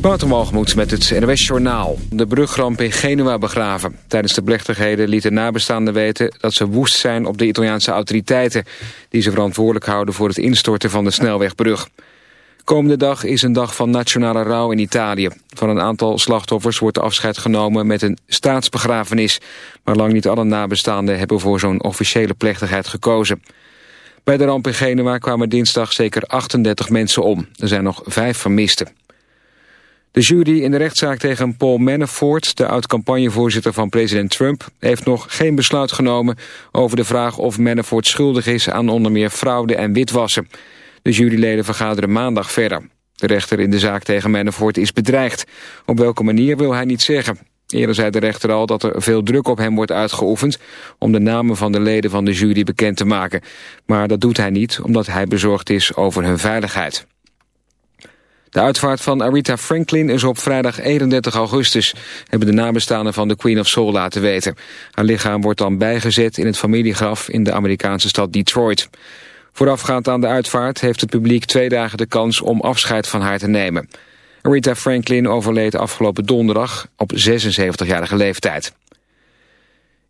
Wouter met het NWS Journaal. De brugramp in Genua begraven. Tijdens de plechtigheden lieten nabestaanden weten dat ze woest zijn op de Italiaanse autoriteiten... die ze verantwoordelijk houden voor het instorten van de snelwegbrug. Komende dag is een dag van nationale rouw in Italië. Van een aantal slachtoffers wordt afscheid genomen met een staatsbegrafenis. Maar lang niet alle nabestaanden hebben voor zo'n officiële plechtigheid gekozen. Bij de ramp in Genua kwamen dinsdag zeker 38 mensen om. Er zijn nog vijf vermisten. De jury in de rechtszaak tegen Paul Manafort, de oud-campagnevoorzitter van president Trump, heeft nog geen besluit genomen over de vraag of Manafort schuldig is aan onder meer fraude en witwassen. De juryleden vergaderen maandag verder. De rechter in de zaak tegen Manafort is bedreigd. Op welke manier wil hij niet zeggen. Eerder zei de rechter al dat er veel druk op hem wordt uitgeoefend... om de namen van de leden van de jury bekend te maken. Maar dat doet hij niet, omdat hij bezorgd is over hun veiligheid. De uitvaart van Aretha Franklin is op vrijdag 31 augustus, hebben de nabestaanden van de Queen of Soul laten weten. Haar lichaam wordt dan bijgezet in het familiegraf in de Amerikaanse stad Detroit. Voorafgaand aan de uitvaart heeft het publiek twee dagen de kans om afscheid van haar te nemen. Aretha Franklin overleed afgelopen donderdag op 76-jarige leeftijd.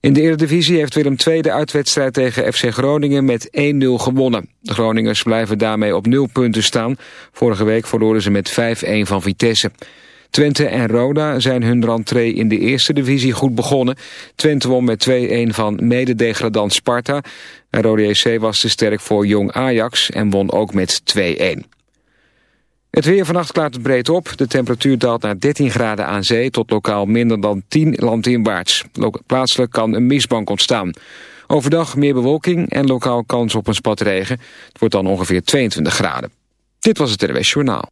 In de Eredivisie heeft Willem II de uitwedstrijd tegen FC Groningen met 1-0 gewonnen. De Groningers blijven daarmee op 0 punten staan. Vorige week verloren ze met 5-1 van Vitesse. Twente en Roda zijn hun rentree in de eerste divisie goed begonnen. Twente won met 2-1 van mededegradant Sparta. En Rode EC was te sterk voor Jong Ajax en won ook met 2-1. Het weer vannacht klaart het breed op. De temperatuur daalt naar 13 graden aan zee tot lokaal minder dan 10 landinwaarts. Plaatselijk kan een mistbank ontstaan. Overdag meer bewolking en lokaal kans op een spat regen. Het wordt dan ongeveer 22 graden. Dit was het RWS Journaal.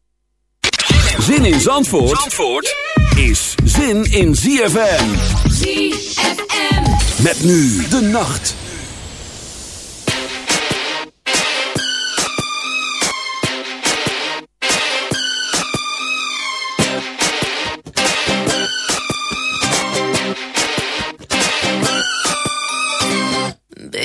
Zin in Zandvoort, Zandvoort is zin in ZFM. ZFM. Met nu de nacht.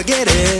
forget it.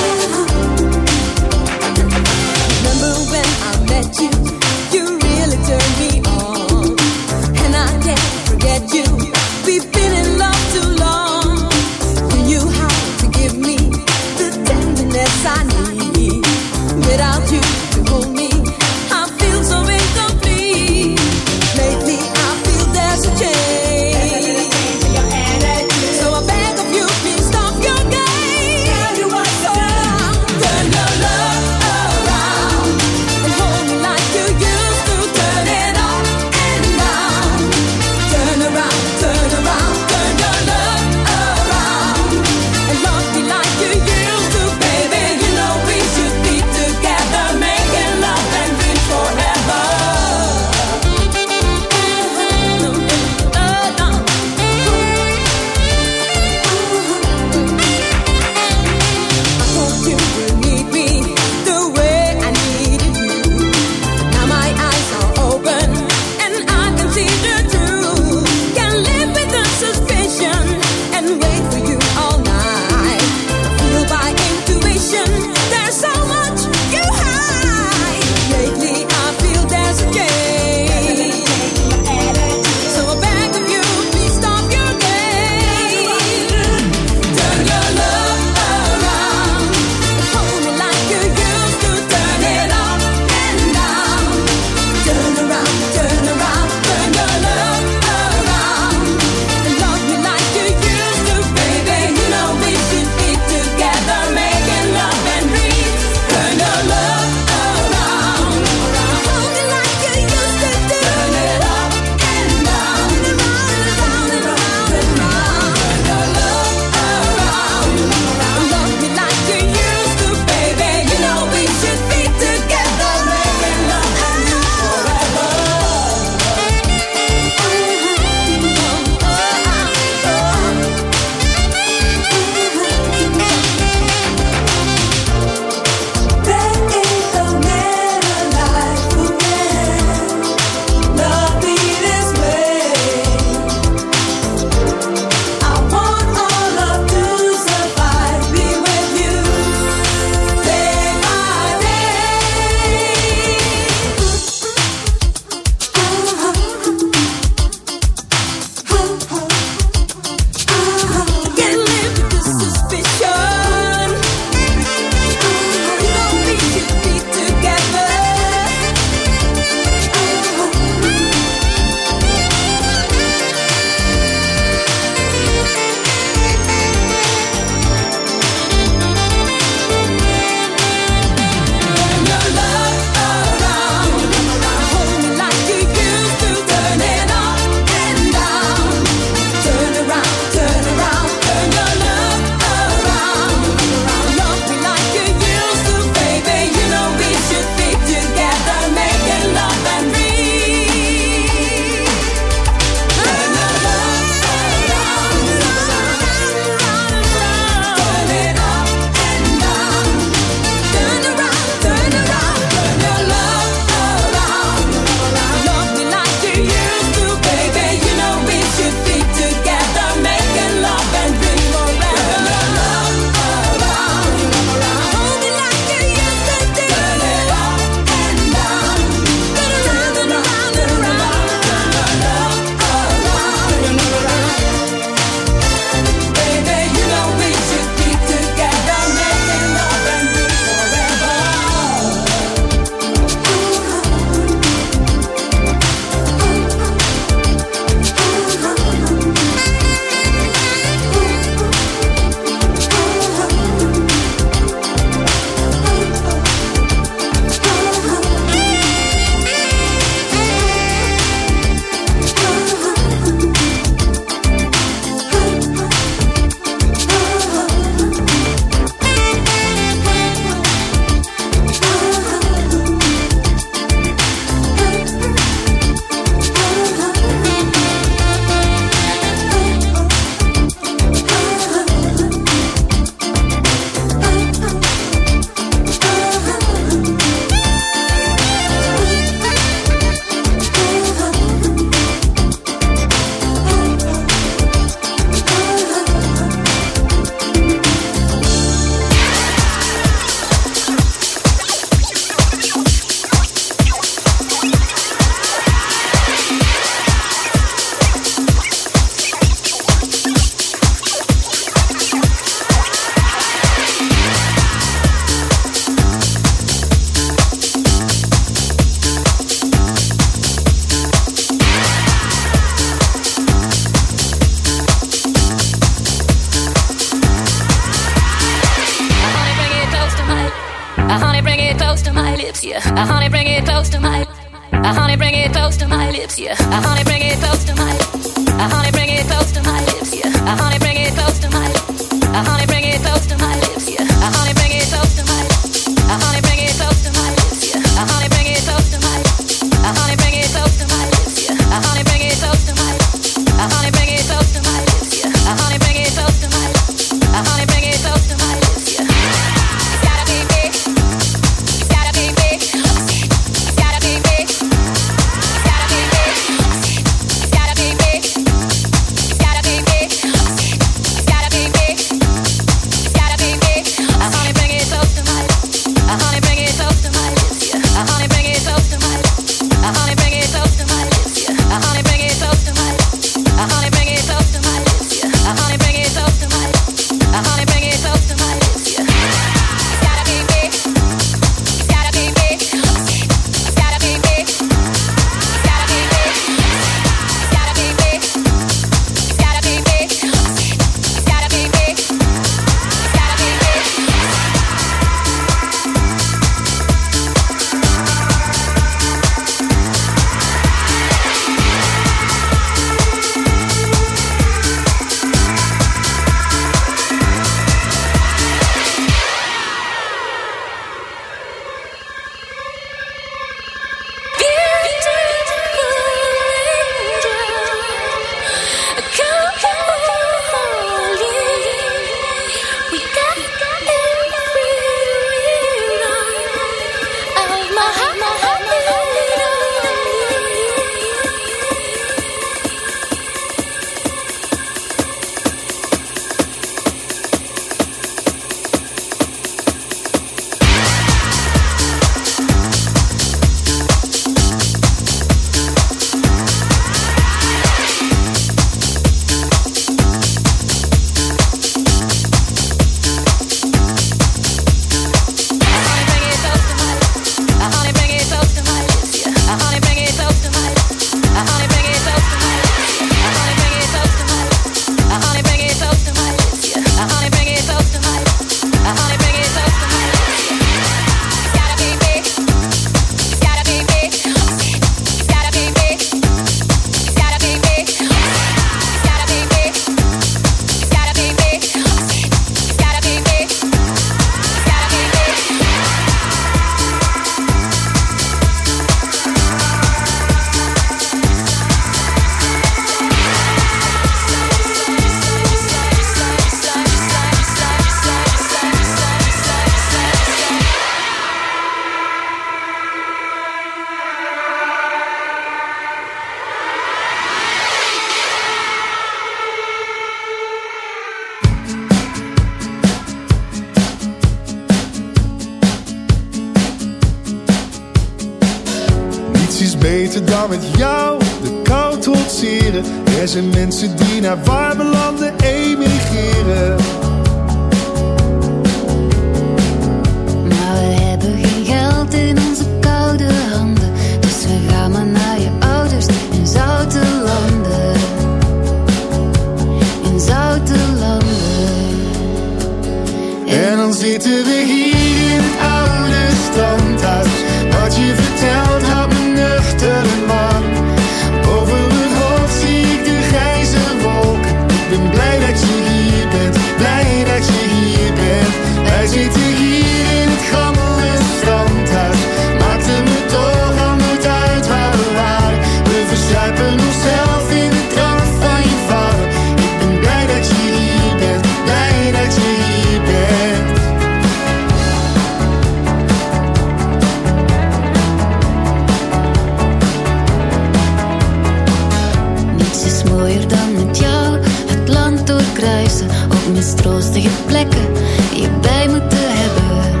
mistroostige plekken die je bij moet hebben.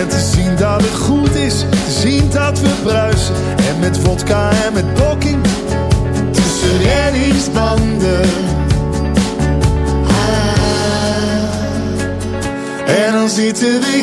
En te zien dat het goed is, te zien dat we bruisen. En met vodka en met blokking tussen reddingsbanden. Ah. En dan zitten we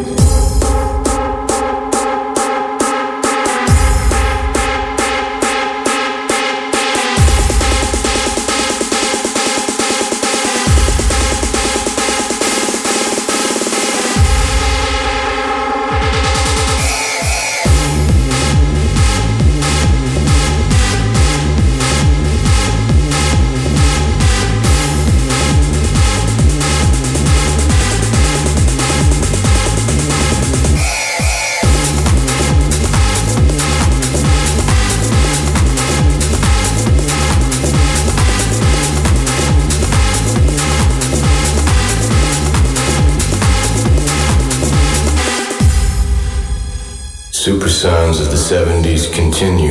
70s continue.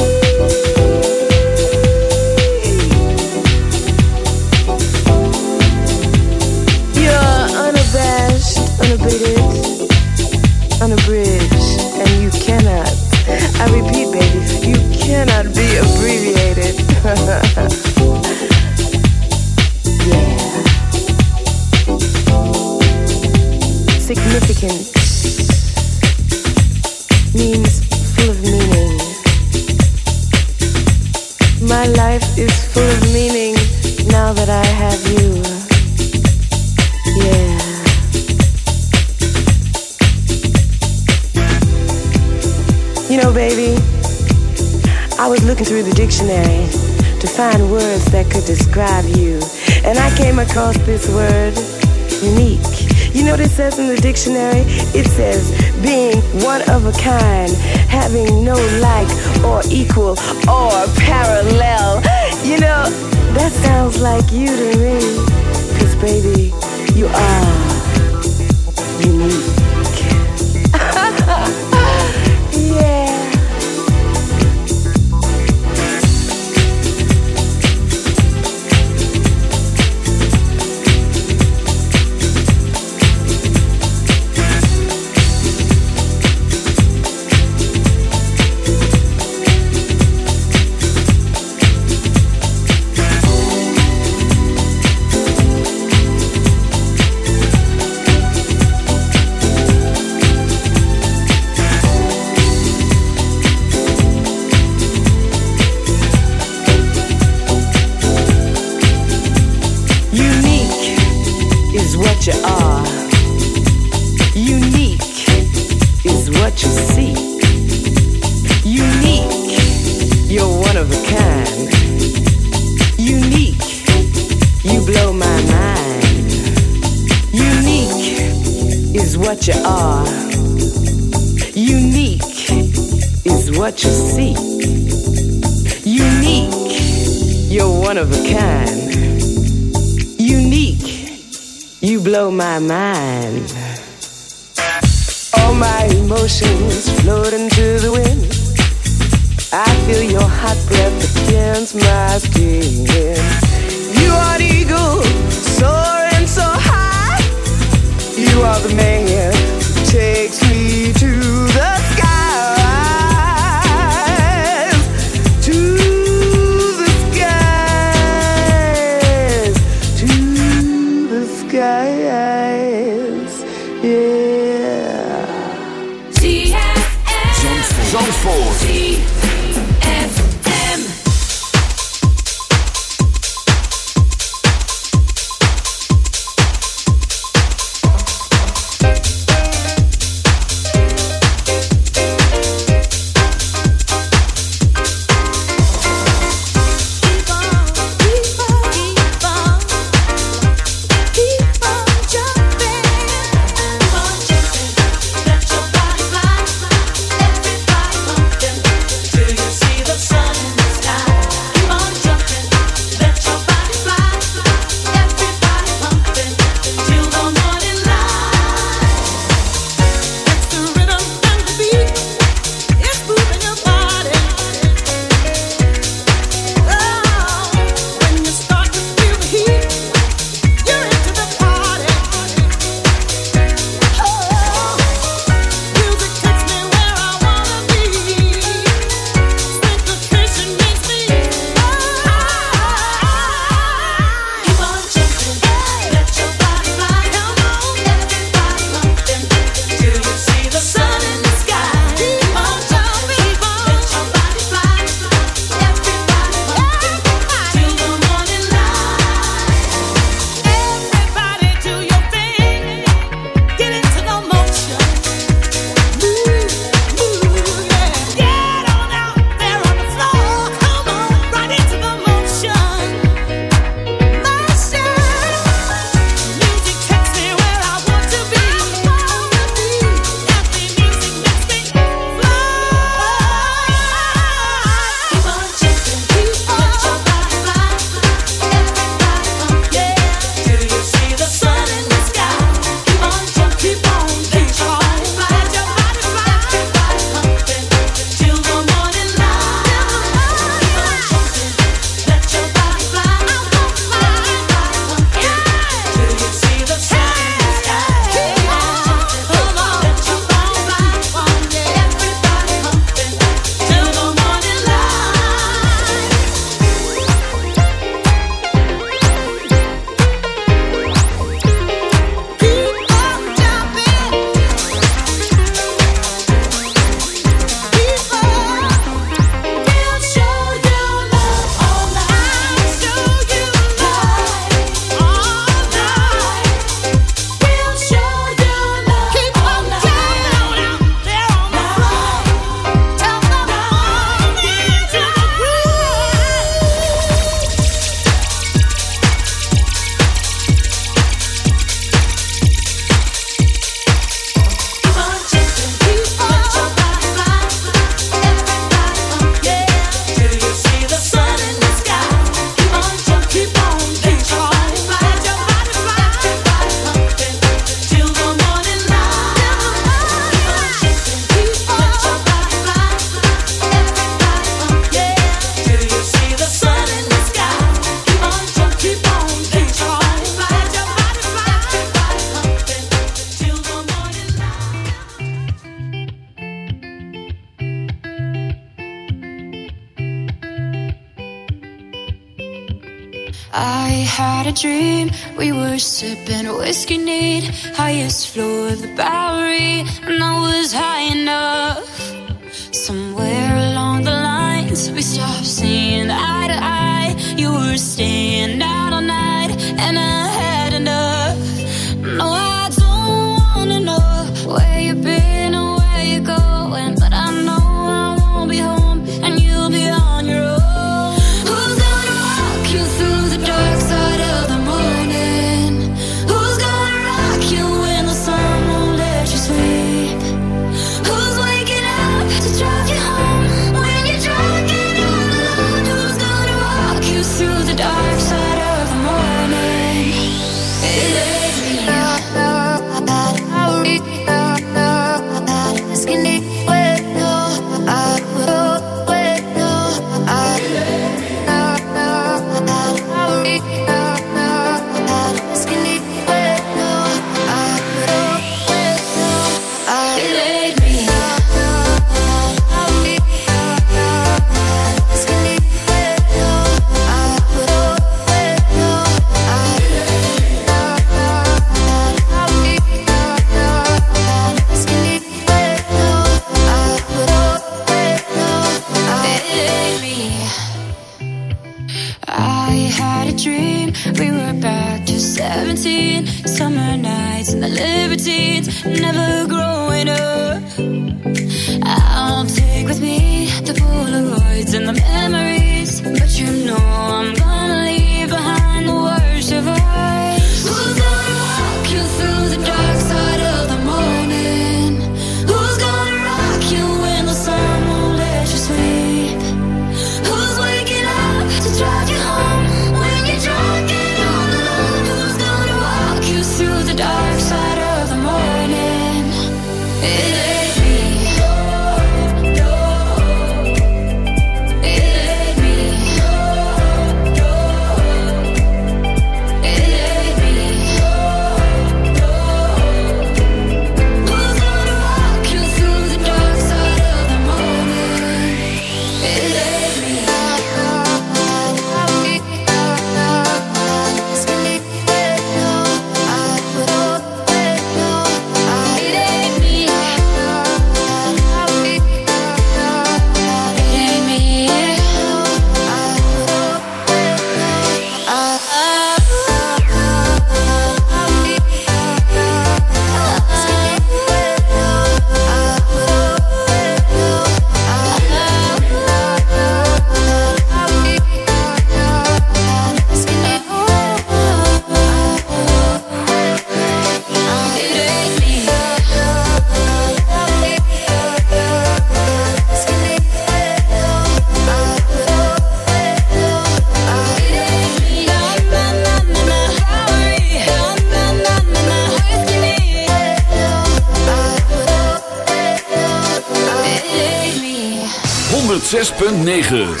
9.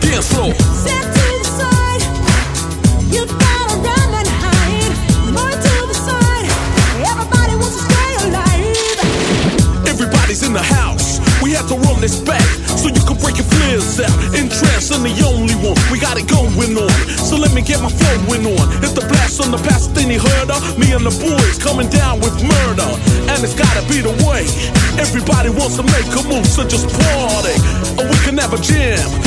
The fever on the dance floor. Step to the side. You gotta run and hide. More to the side. Everybody wants to stay alive. Everybody's in the house. We have to run this back so you can break your flares out. In trance, I'm the only one. We got it going on. So let me get my flowing on. It's the blast on the past thing heard of. Me and the boys coming down with murder. And it's gotta be the way. Everybody wants to make a move, so just party. Or we can have a jam.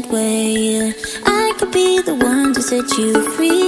That way. I could be the one to set you free.